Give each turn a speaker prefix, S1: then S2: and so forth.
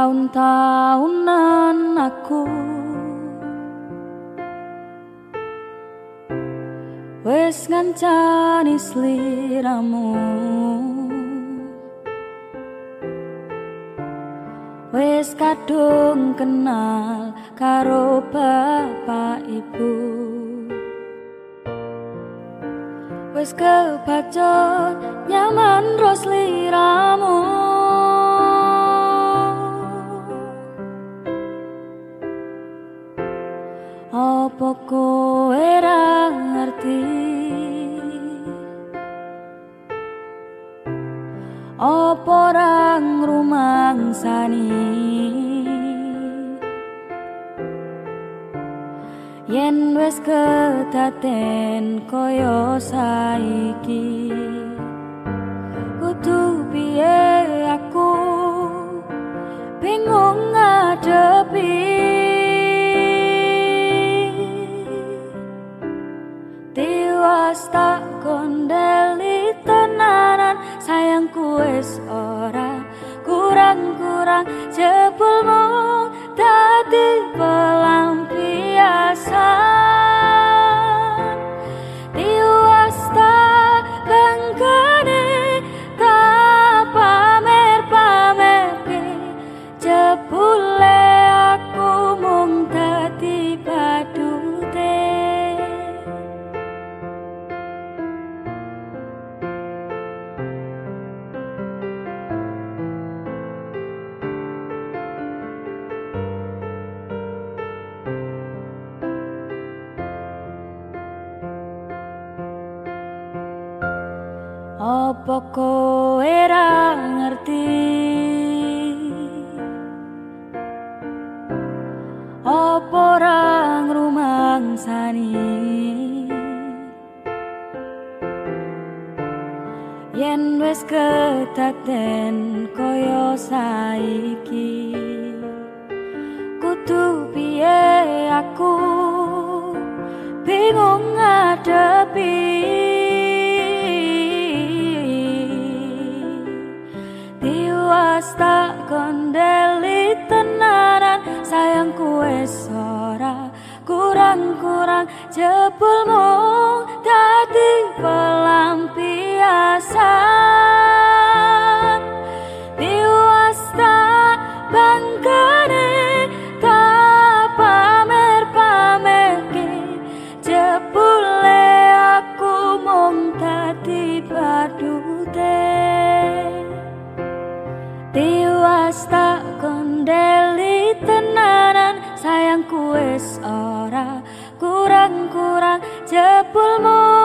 S1: Bertahun-tahunan aku. Wes ngancani sliramu Wes kadung kenal karo bapak ibu. Wes kebaca nyaman ros liramu Apa kowe ra ngerti Apa ra ngrumangsani Yen wis kedaten kaya saiki Kudu piye aku? Bingung ngadepi Tak kondeli tenanan. Sayangku wis ora kurang-kurang jebulmu dadi pelampiasan Apa kowe ra ngerti? Apa ra ngrumangsani? Yen wis kedaten kaya saiki kondeli tenanan sayangku wis ora. Kurang-kurang jebulmu Tiwas tak kondeli tenanan sayangku wis ora kurang-kurang jebulmu